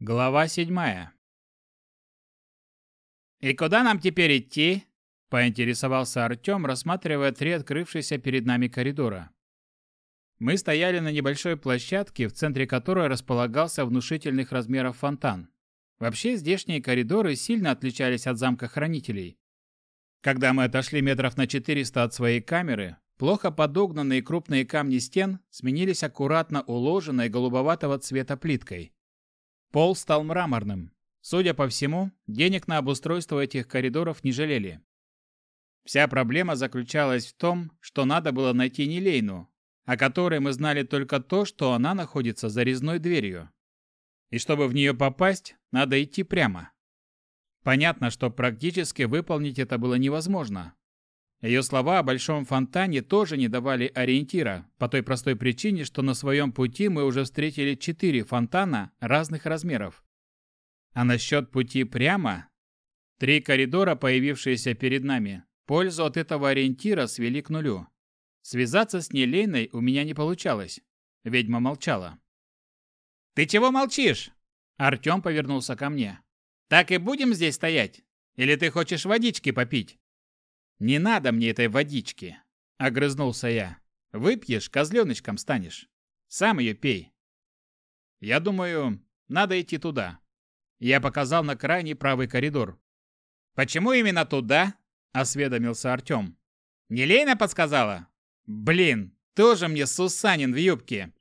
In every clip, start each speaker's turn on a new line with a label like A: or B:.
A: Глава седьмая. «И куда нам теперь идти?» – поинтересовался Артем, рассматривая три открывшиеся перед нами коридора. Мы стояли на небольшой площадке, в центре которой располагался внушительных размеров фонтан. Вообще, здешние коридоры сильно отличались от замка хранителей. Когда мы отошли метров на 400 от своей камеры, плохо подогнанные крупные камни стен сменились аккуратно уложенной голубоватого цвета плиткой. Пол стал мраморным. Судя по всему, денег на обустройство этих коридоров не жалели. Вся проблема заключалась в том, что надо было найти Нелейну, о которой мы знали только то, что она находится за резной дверью. И чтобы в нее попасть, надо идти прямо. Понятно, что практически выполнить это было невозможно. Ее слова о большом фонтане тоже не давали ориентира, по той простой причине, что на своем пути мы уже встретили четыре фонтана разных размеров. А насчет пути прямо? Три коридора, появившиеся перед нами, пользу от этого ориентира свели к нулю. Связаться с Нелейной у меня не получалось. Ведьма молчала. «Ты чего молчишь?» Артем повернулся ко мне. Так и будем здесь стоять? Или ты хочешь водички попить? Не надо мне этой водички, огрызнулся я. Выпьешь, козленочком станешь. Сам ее пей. Я думаю, надо идти туда. Я показал на крайний правый коридор. Почему именно туда? осведомился Артем. Нелейна подсказала? Блин, тоже мне Сусанин в юбке.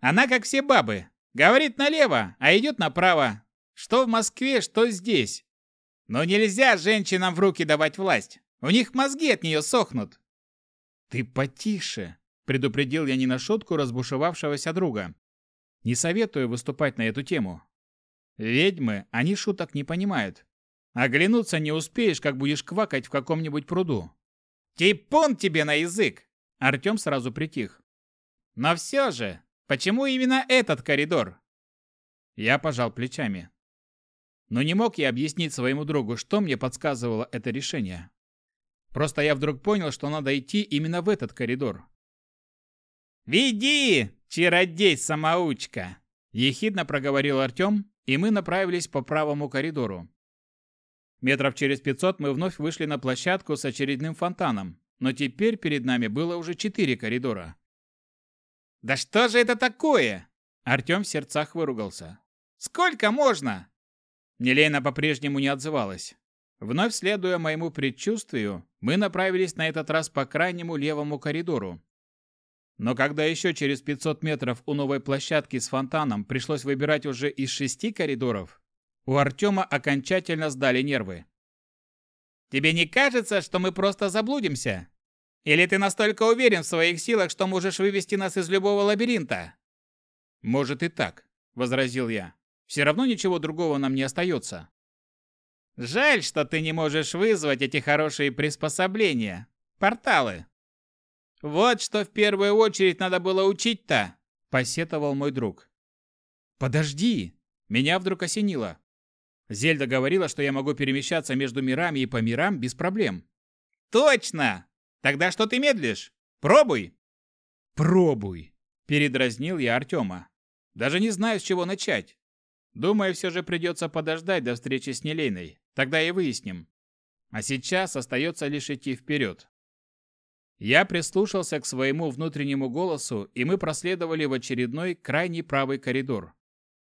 A: Она как все бабы. Говорит налево, а идет направо. Что в Москве, что здесь. Но нельзя женщинам в руки давать власть. У них мозги от нее сохнут. Ты потише, предупредил я не на шутку разбушевавшегося друга. Не советую выступать на эту тему. Ведьмы, они шуток не понимают. Оглянуться не успеешь, как будешь квакать в каком-нибудь пруду. Типун тебе на язык! Артем сразу притих. Но все же, почему именно этот коридор? Я пожал плечами. Но не мог я объяснить своему другу, что мне подсказывало это решение. Просто я вдруг понял, что надо идти именно в этот коридор. «Веди, чародей-самоучка!» – ехидно проговорил Артем, и мы направились по правому коридору. Метров через 500 мы вновь вышли на площадку с очередным фонтаном, но теперь перед нами было уже четыре коридора. «Да что же это такое?» Артем в сердцах выругался. «Сколько можно? Нелейна по-прежнему не отзывалась. Вновь следуя моему предчувствию, мы направились на этот раз по крайнему левому коридору. Но когда еще через 500 метров у новой площадки с фонтаном пришлось выбирать уже из шести коридоров, у Артема окончательно сдали нервы. «Тебе не кажется, что мы просто заблудимся? Или ты настолько уверен в своих силах, что можешь вывести нас из любого лабиринта?» «Может и так», — возразил я. Все равно ничего другого нам не остается. Жаль, что ты не можешь вызвать эти хорошие приспособления. Порталы. Вот что в первую очередь надо было учить-то, посетовал мой друг. Подожди, меня вдруг осенило. Зельда говорила, что я могу перемещаться между мирами и по мирам без проблем. Точно! Тогда что ты медлишь? Пробуй. Пробуй, передразнил я Артема. Даже не знаю, с чего начать. Думаю, все же придется подождать до встречи с Нелейной. Тогда и выясним. А сейчас остается лишь идти вперед. Я прислушался к своему внутреннему голосу, и мы проследовали в очередной крайний правый коридор.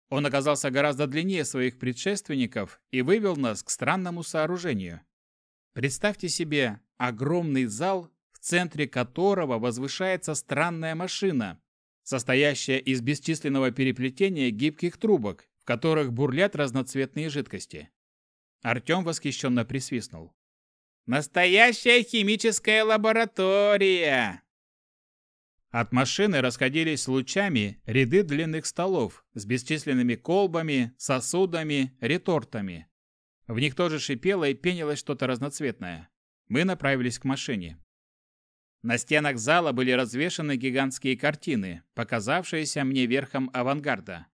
A: Он оказался гораздо длиннее своих предшественников и вывел нас к странному сооружению. Представьте себе огромный зал, в центре которого возвышается странная машина, состоящая из бесчисленного переплетения гибких трубок, в которых бурлят разноцветные жидкости. Артем восхищенно присвистнул. «Настоящая химическая лаборатория!» От машины расходились лучами ряды длинных столов с бесчисленными колбами, сосудами, ретортами. В них тоже шипело и пенилось что-то разноцветное. Мы направились к машине. На стенах зала были развешаны гигантские картины, показавшиеся мне верхом авангарда.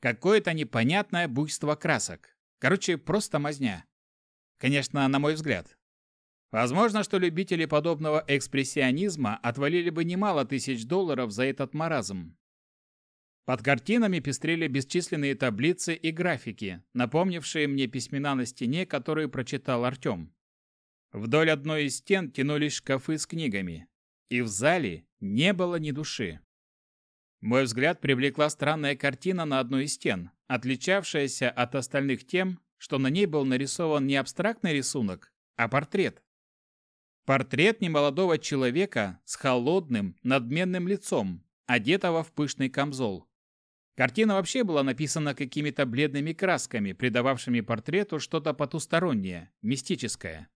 A: Какое-то непонятное буйство красок. Короче, просто мазня. Конечно, на мой взгляд. Возможно, что любители подобного экспрессионизма отвалили бы немало тысяч долларов за этот маразм. Под картинами пестрели бесчисленные таблицы и графики, напомнившие мне письмена на стене, которые прочитал Артем. Вдоль одной из стен тянулись шкафы с книгами, и в зале не было ни души. Мой взгляд привлекла странная картина на одной из стен, отличавшаяся от остальных тем, что на ней был нарисован не абстрактный рисунок, а портрет. Портрет немолодого человека с холодным, надменным лицом, одетого в пышный камзол. Картина вообще была написана какими-то бледными красками, придававшими портрету что-то потустороннее, мистическое.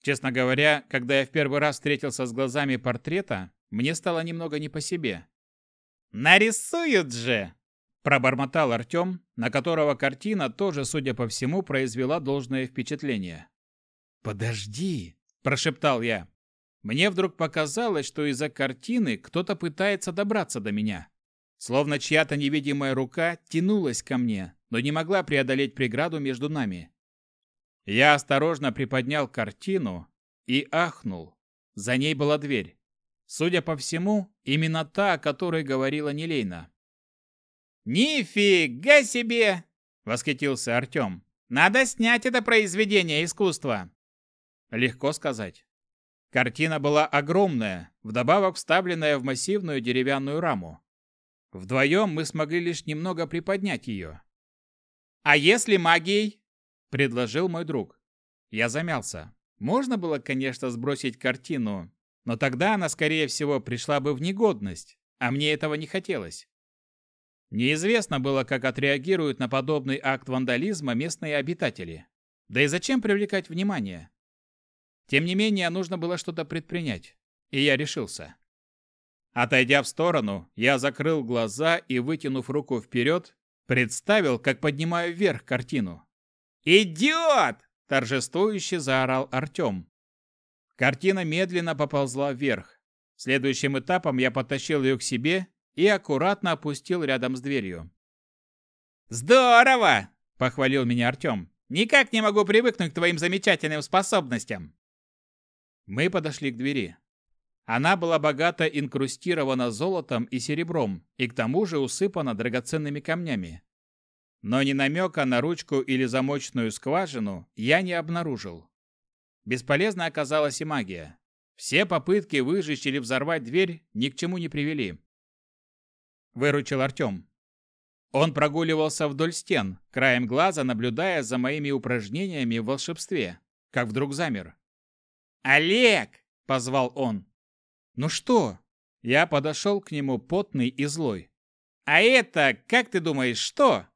A: Честно говоря, когда я в первый раз встретился с глазами портрета, мне стало немного не по себе. «Нарисуют же!» – пробормотал Артем, на которого картина тоже, судя по всему, произвела должное впечатление. «Подожди!» – прошептал я. Мне вдруг показалось, что из-за картины кто-то пытается добраться до меня. Словно чья-то невидимая рука тянулась ко мне, но не могла преодолеть преграду между нами. Я осторожно приподнял картину и ахнул. За ней была дверь. Судя по всему, именно та, о которой говорила Нелейна. «Нифига себе!» — восхитился Артем. «Надо снять это произведение искусства!» Легко сказать. Картина была огромная, вдобавок вставленная в массивную деревянную раму. Вдвоем мы смогли лишь немного приподнять ее. «А если магией?» – предложил мой друг. Я замялся. Можно было, конечно, сбросить картину, но тогда она, скорее всего, пришла бы в негодность, а мне этого не хотелось. Неизвестно было, как отреагируют на подобный акт вандализма местные обитатели. Да и зачем привлекать внимание? Тем не менее, нужно было что-то предпринять, и я решился. Отойдя в сторону, я закрыл глаза и, вытянув руку вперед, представил, как поднимаю вверх картину. «Идиот!» – торжествующе заорал Артем. Картина медленно поползла вверх. Следующим этапом я подтащил ее к себе и аккуратно опустил рядом с дверью. «Здорово!» – похвалил меня Артем. «Никак не могу привыкнуть к твоим замечательным способностям!» Мы подошли к двери. Она была богато инкрустирована золотом и серебром и к тому же усыпана драгоценными камнями. Но ни намека на ручку или замочную скважину я не обнаружил. Бесполезна оказалась и магия. Все попытки выжечь или взорвать дверь ни к чему не привели. Выручил Артем. Он прогуливался вдоль стен, краем глаза наблюдая за моими упражнениями в волшебстве, как вдруг замер. «Олег!» – позвал он. «Ну что?» Я подошел к нему потный и злой. «А это, как ты думаешь, что?»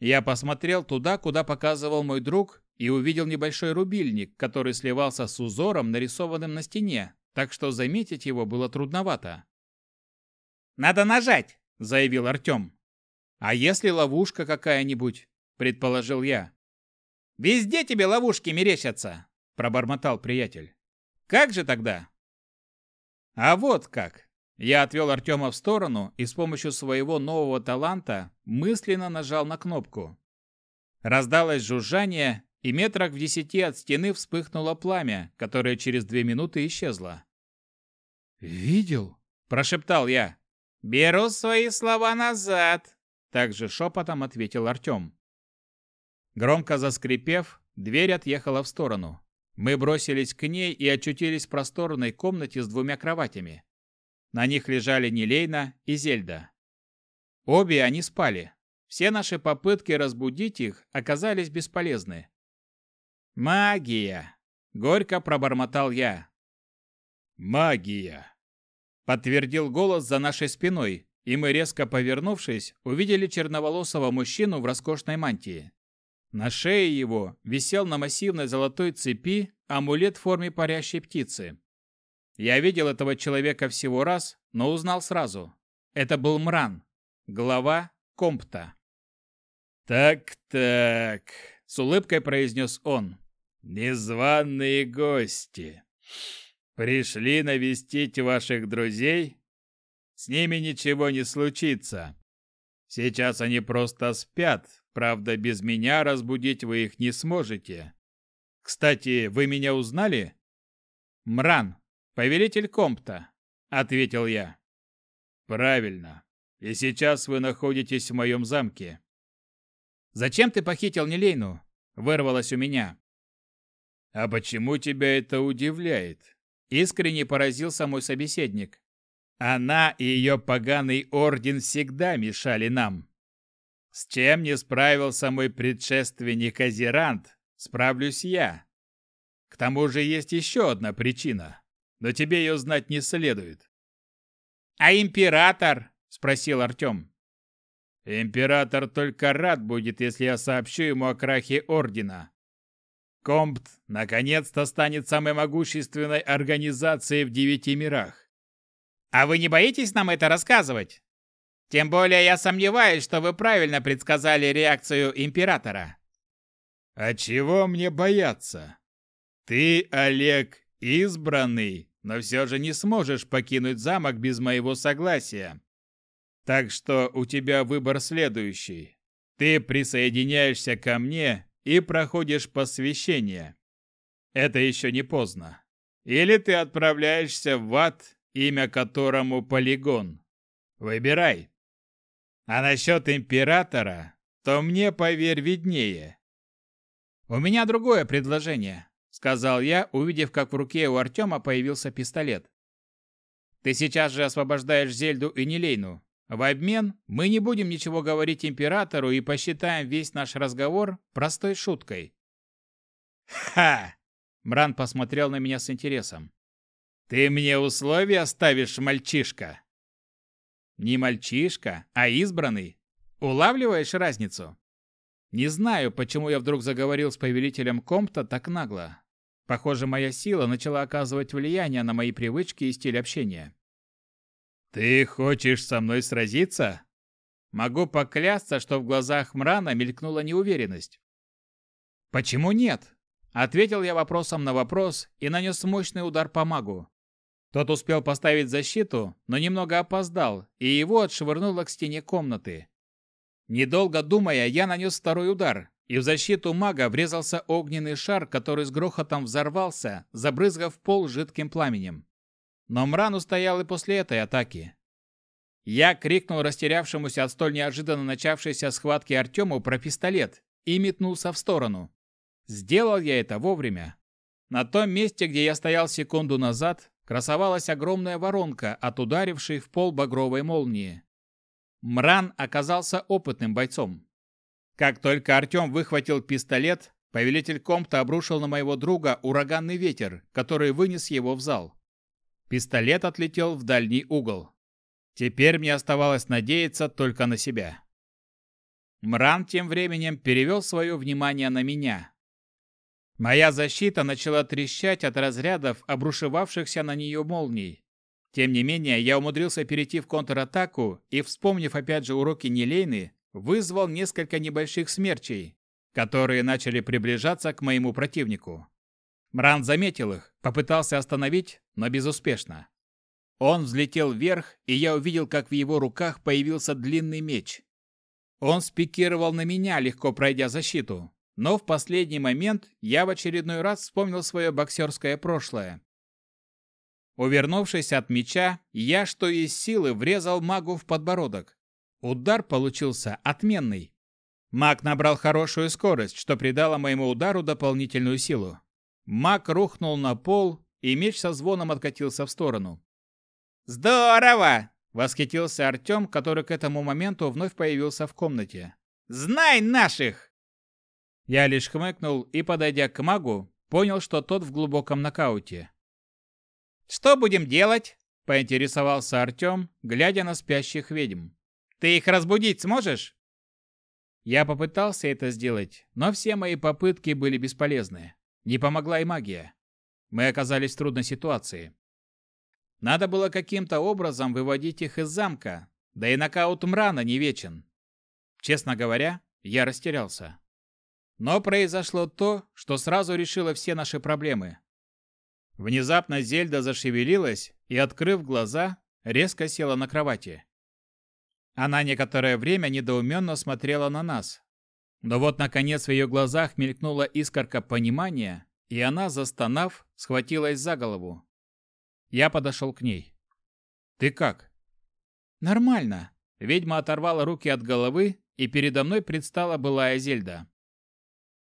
A: Я посмотрел туда, куда показывал мой друг, и увидел небольшой рубильник, который сливался с узором, нарисованным на стене, так что заметить его было трудновато. «Надо нажать!» – заявил Артем. «А если ловушка какая-нибудь?» – предположил я. «Везде тебе ловушки мерещатся!» – пробормотал приятель. «Как же тогда?» А вот как. Я отвел Артема в сторону и с помощью своего нового таланта мысленно нажал на кнопку. Раздалось жужжание, и метрах в десяти от стены вспыхнуло пламя, которое через две минуты исчезло. «Видел?» – прошептал я. «Беру свои слова назад», – также шепотом ответил Артем. Громко заскрипев, дверь отъехала в сторону. Мы бросились к ней и очутились в просторной комнате с двумя кроватями. На них лежали Нелейна и Зельда. Обе они спали. Все наши попытки разбудить их оказались бесполезны. «Магия!» — горько пробормотал я.
B: «Магия!»
A: — подтвердил голос за нашей спиной, и мы, резко повернувшись, увидели черноволосого мужчину в роскошной мантии. На шее его висел на массивной золотой цепи амулет в форме парящей птицы. Я видел этого человека всего раз, но узнал сразу. Это был Мран, глава Компта.
B: «Так-так», —
A: с улыбкой произнес он.
B: «Незваные гости. Пришли навестить ваших друзей? С ними ничего не случится. Сейчас они просто спят, Правда, без меня разбудить вы их не сможете. Кстати, вы меня узнали?
A: Мран, повелитель Компта, ответил я.
B: Правильно. и сейчас вы находитесь в моем замке.
A: Зачем ты похитил Нелейну? Вырвалось у меня.
B: А почему тебя это удивляет?
A: Искренне поразился мой собеседник.
B: Она и ее поганый орден всегда мешали нам. С чем не справился мой предшественник Азерант, справлюсь я. К тому же есть еще одна причина, но тебе ее знать не следует.
A: «А император?» – спросил Артем.
B: «Император только рад будет, если я сообщу ему о крахе Ордена. Компт наконец-то станет самой могущественной организацией в девяти мирах.
A: А вы не боитесь нам это рассказывать? Тем более я сомневаюсь, что вы правильно предсказали реакцию императора.
B: А чего мне бояться? Ты, Олег, избранный, но все же не сможешь покинуть замок без моего согласия. Так что у тебя выбор следующий. Ты присоединяешься ко мне и проходишь посвящение. Это еще не поздно. Или ты отправляешься в ад, имя которому Полигон. Выбирай. А насчет императора, то мне, поверь, виднее.
A: У меня другое предложение, сказал я, увидев, как в руке у Артема появился пистолет. Ты сейчас же освобождаешь Зельду и Нелейну. В обмен мы не будем ничего говорить императору и посчитаем весь наш разговор простой шуткой.
B: Ха! Мран посмотрел на меня с интересом. Ты мне условия ставишь, мальчишка?
A: Не мальчишка, а избранный. Улавливаешь разницу? Не знаю, почему я вдруг заговорил с повелителем Компта так нагло. Похоже, моя сила начала оказывать влияние на мои привычки и стиль общения.
B: «Ты хочешь со мной сразиться?»
A: Могу поклясться, что в глазах Мрана мелькнула неуверенность. «Почему нет?» Ответил я вопросом на вопрос и нанес мощный удар по магу. Тот успел поставить защиту, но немного опоздал, и его отшвырнуло к стене комнаты. Недолго думая, я нанес второй удар, и в защиту мага врезался огненный шар, который с грохотом взорвался, забрызгав пол жидким пламенем. Но Мран устоял и после этой атаки. Я крикнул растерявшемуся от столь неожиданно начавшейся схватки Артему про пистолет и метнулся в сторону. Сделал я это вовремя. На том месте, где я стоял секунду назад, красовалась огромная воронка от ударившей в пол багровой молнии. Мран оказался опытным бойцом. Как только Артем выхватил пистолет, повелитель Комта обрушил на моего друга ураганный ветер, который вынес его в зал. Пистолет отлетел в дальний угол. Теперь мне оставалось надеяться только на себя. Мран тем временем перевел свое внимание на меня. Моя защита начала трещать от разрядов, обрушивавшихся на нее молний. Тем не менее, я умудрился перейти в контратаку и, вспомнив опять же уроки Нелейны, вызвал несколько небольших смерчей, которые начали приближаться к моему противнику. Мран заметил их, попытался остановить, но безуспешно. Он взлетел вверх, и я увидел, как в его руках появился длинный меч. Он спикировал на меня, легко пройдя защиту, но в последний момент я в очередной раз вспомнил свое боксерское прошлое. Увернувшись от меча, я что из силы врезал магу в подбородок. Удар получился отменный. Маг набрал хорошую скорость, что придало моему удару дополнительную силу. Маг рухнул на пол, и меч со звоном откатился в сторону. «Здорово!» — восхитился Артем, который к этому моменту вновь появился в комнате. «Знай наших!» Я лишь хмыкнул и, подойдя к магу, понял, что тот в глубоком нокауте. «Что будем делать?» — поинтересовался Артем, глядя на спящих ведьм. «Ты их разбудить сможешь?» Я попытался это сделать, но все мои попытки были бесполезны. Не помогла и магия. Мы оказались в трудной ситуации. Надо было каким-то образом выводить их из замка, да и нокаут Мрана не вечен. Честно говоря, я растерялся. Но произошло то, что сразу решило все наши проблемы. Внезапно Зельда зашевелилась и, открыв глаза, резко села на кровати. Она некоторое время недоуменно смотрела на нас, но вот, наконец, в ее глазах мелькнула искорка понимания, и она, застонав, схватилась за голову. Я подошел к ней. «Ты как?» «Нормально», — Ведьма оторвала руки от головы, и передо мной предстала былая Зельда.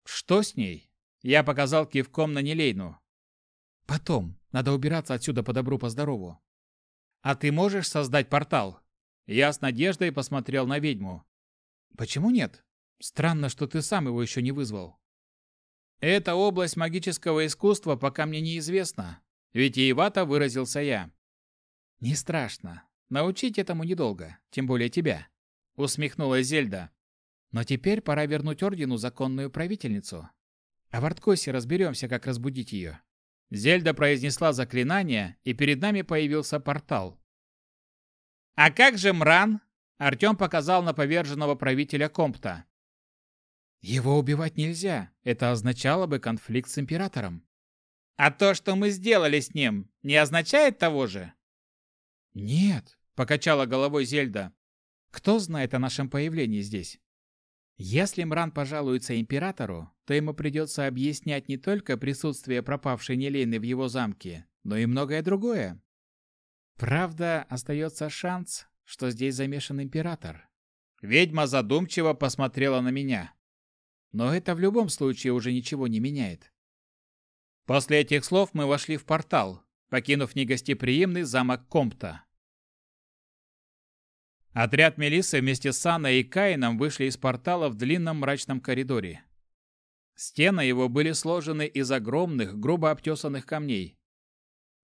A: «Что с ней?» Я показал кивком на Нелейну. «Потом. Надо убираться отсюда по добру, по здорову». «А ты можешь создать портал?» Я с надеждой посмотрел на ведьму. «Почему нет? Странно, что ты сам его еще не вызвал». «Эта область магического искусства пока мне неизвестна», ведь Иевата выразился я. «Не страшно. Научить этому недолго, тем более тебя», — усмехнулась Зельда. «Но теперь пора вернуть Ордену законную правительницу. А в Арткосе разберемся, как разбудить ее». Зельда произнесла заклинание, и перед нами появился портал. «А как же Мран?» Артем показал на поверженного правителя Компта. «Его убивать нельзя. Это означало бы конфликт с Императором». «А то, что мы сделали с ним, не означает того же?» «Нет», — покачала головой Зельда. «Кто знает о нашем появлении здесь? Если Мран пожалуется императору, то ему придется объяснять не только присутствие пропавшей Нелейны в его замке, но и многое другое. Правда, остается шанс, что здесь замешан император. Ведьма задумчиво посмотрела на меня. Но это в любом случае уже ничего не меняет. После этих слов мы вошли в портал, покинув негостеприимный замок Компта. Отряд Мелиссы вместе с Анной и Каином вышли из портала в длинном мрачном коридоре. Стены его были сложены из огромных, грубо обтесанных камней.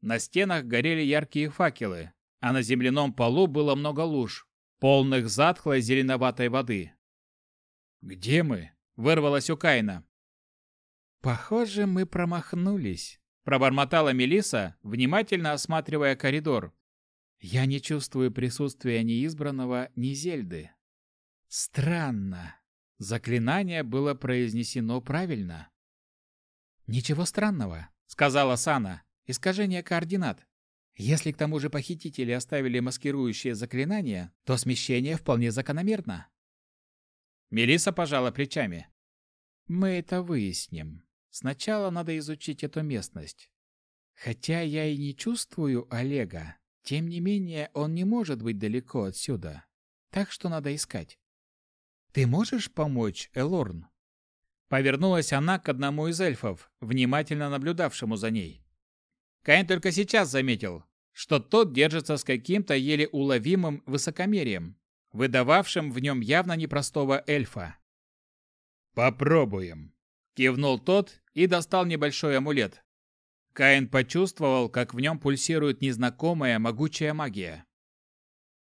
A: На стенах горели яркие факелы, а на земляном полу было много луж, полных затхлой зеленоватой воды. «Где мы?» — вырвалось у Каина. «Похоже, мы промахнулись», — пробормотала Мелиса, внимательно осматривая коридор, я не чувствую присутствия ни избранного, ни Зельды. Странно. Заклинание было произнесено правильно. Ничего странного, сказала Сана. Искажение координат. Если к тому же похитители оставили маскирующее заклинание, то смещение вполне закономерно. Мелиса пожала плечами. Мы это выясним. Сначала надо изучить эту местность. Хотя я и не чувствую Олега, тем не менее, он не может быть далеко отсюда, так что надо искать. «Ты можешь помочь, Элорн?» Повернулась она к одному из эльфов, внимательно наблюдавшему за ней. Каин только сейчас заметил, что тот держится с каким-то еле уловимым высокомерием, выдававшим в нем явно непростого эльфа.
B: «Попробуем», — кивнул тот и достал небольшой амулет.
A: Каин почувствовал, как в нем пульсирует незнакомая могучая магия.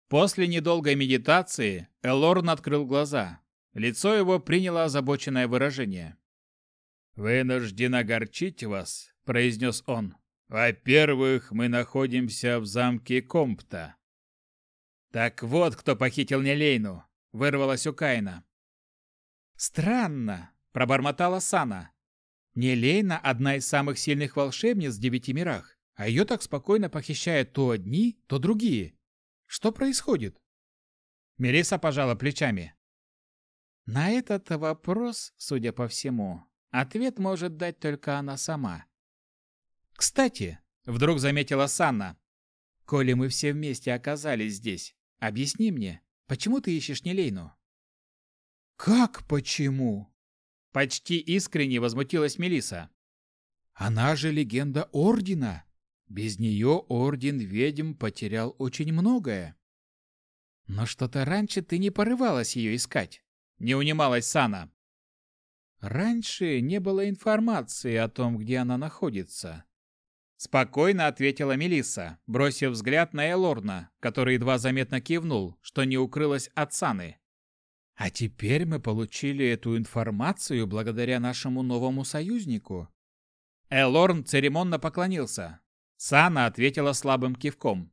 A: После недолгой медитации Элорн открыл глаза. Лицо его приняло озабоченное выражение.
B: «Вынужден огорчить вас», — произнес он. «Во-первых, мы находимся в замке Компта».
A: «Так вот, кто похитил Нелейну», — вырвалось у Каина. «Странно», — пробормотала Сана. Нелейна – одна из самых сильных волшебниц в девяти мирах, а ее так спокойно похищают то одни, то другие. Что происходит? Мелиса пожала плечами. На этот вопрос, судя по всему, ответ может дать только она сама. Кстати, вдруг заметила Санна, коли мы все вместе оказались здесь, объясни мне, почему ты ищешь Нелейну? Как почему? Почти искренне возмутилась Мелиса. Она же легенда Ордена. Без нее Орден Ведьм потерял очень многое. Но что-то раньше ты не порывалась ее искать. Не унималась Сана. Раньше не было информации о том, где она находится. Спокойно ответила Мелисса, бросив взгляд на Элорна, который едва заметно кивнул, что не укрылась от Саны. А теперь мы получили эту информацию благодаря нашему новому союзнику. Элорн церемонно поклонился. Сана ответила слабым кивком.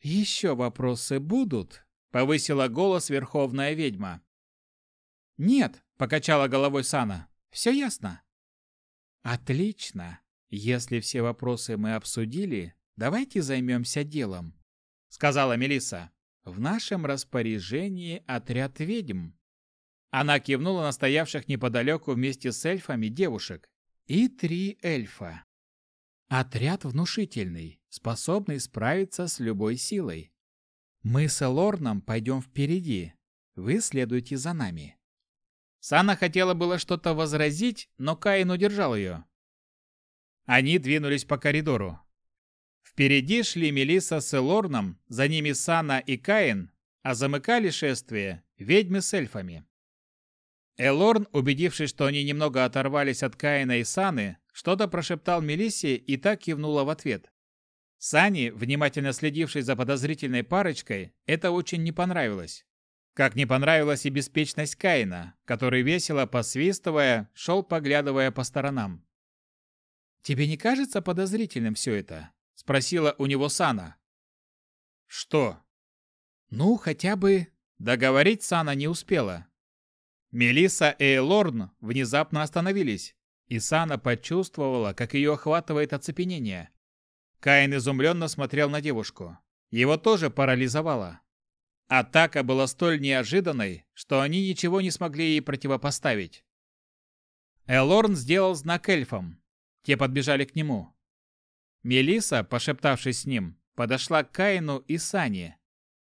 A: «Еще вопросы будут?» — повысила голос верховная ведьма. «Нет», — покачала головой Сана. «Все ясно». «Отлично. Если все вопросы мы обсудили, давайте займемся делом», — сказала Мелисса. В нашем распоряжении отряд ведьм. Она кивнула на стоявших неподалеку вместе с эльфами девушек. И три эльфа. Отряд внушительный, способный справиться с любой силой. Мы с Элорном пойдем впереди. Вы следуйте за нами. Сана хотела было что-то возразить, но Каин удержал ее. Они двинулись по коридору. Впереди шли Мелиса с Элорном, за ними Сана и Каин, а замыкали шествие ведьмы с эльфами. Элорн, убедившись, что они немного оторвались от Каина и Саны, что-то прошептал Мелиссе и так кивнула в ответ. Сани, внимательно следившей за подозрительной парочкой, это очень не понравилось. Как не понравилась и беспечность Каина, который весело посвистывая, шел поглядывая по сторонам. «Тебе не кажется подозрительным все это?» – спросила у него Сана. «Что?» «Ну, хотя бы...» Договорить Сана не успела. Мелисса и Элорн внезапно остановились, и Сана почувствовала, как ее охватывает оцепенение. Каин изумленно смотрел на девушку. Его тоже парализовало. Атака была столь неожиданной, что они ничего не смогли ей противопоставить. Элорн сделал знак эльфам. Те подбежали к нему. Мелиса, пошептавшись с ним, подошла к Каину и Сане,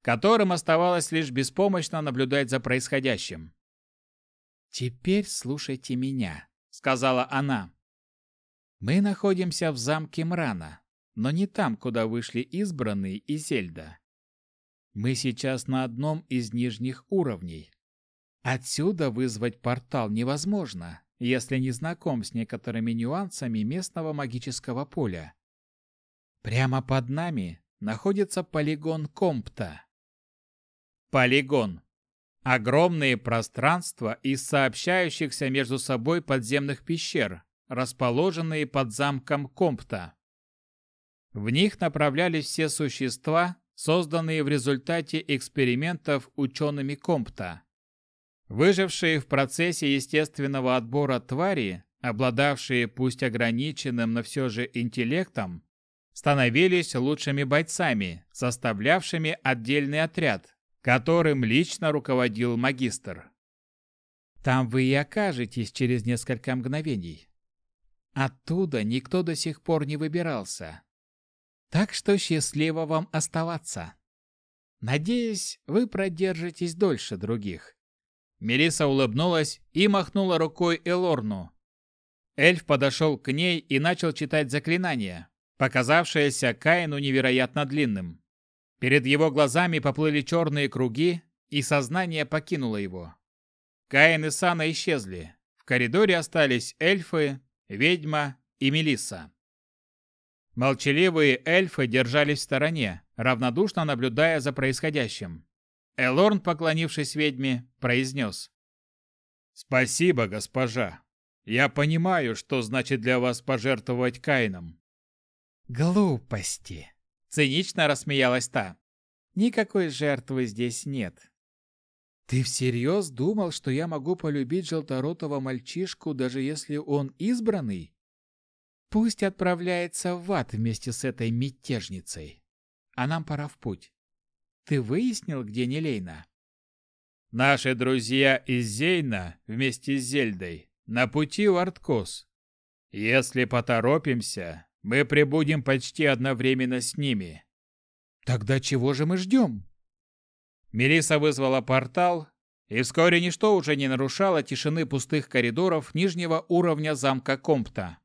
A: которым оставалось лишь беспомощно наблюдать за происходящим. «Теперь слушайте меня», — сказала она. «Мы находимся в замке Мрана, но не там, куда вышли избранные и Зельда. Мы сейчас на одном из нижних уровней. Отсюда вызвать портал невозможно, если не знаком с некоторыми нюансами местного магического поля. Прямо под нами находится полигон Компта. Полигон. Огромные пространства из сообщающихся между собой подземных пещер, расположенные под замком Компта. В них направлялись все существа, созданные в результате экспериментов учеными Компта. Выжившие в процессе естественного отбора твари, обладавшие пусть ограниченным, но все же интеллектом, становились лучшими бойцами, составлявшими отдельный отряд, которым лично руководил магистр. Там вы и окажетесь через несколько мгновений. Оттуда никто до сих пор не выбирался, так что счастливо вам оставаться. Надеюсь, вы продержитесь дольше других. Мелиса улыбнулась и махнула рукой Элорну. Эльф подошел к ней и начал читать заклинание, показавшееся Каину невероятно длинным. Перед его глазами поплыли черные круги, и сознание покинуло его. Каин и Сана исчезли. В коридоре остались эльфы, ведьма и Мелисса. Молчаливые эльфы держались в стороне, равнодушно наблюдая за происходящим. Элорн, поклонившись ведьме, произнес. «Спасибо, госпожа. Я понимаю, что значит для вас пожертвовать Кайном». «Глупости!» — цинично рассмеялась та. «Никакой жертвы здесь нет. Ты всерьез думал, что я могу полюбить желторотого мальчишку, даже если он избранный? Пусть отправляется в ад вместе с этой мятежницей. А нам пора в путь. Ты выяснил, где Нелейна? Наши друзья из Зейна вместе с Зельдой на пути в Арткос. Если поторопимся, мы прибудем почти одновременно с ними. Тогда чего же мы ждем? Мелиса вызвала портал, и вскоре ничто уже не нарушало тишины пустых коридоров нижнего уровня замка Компта.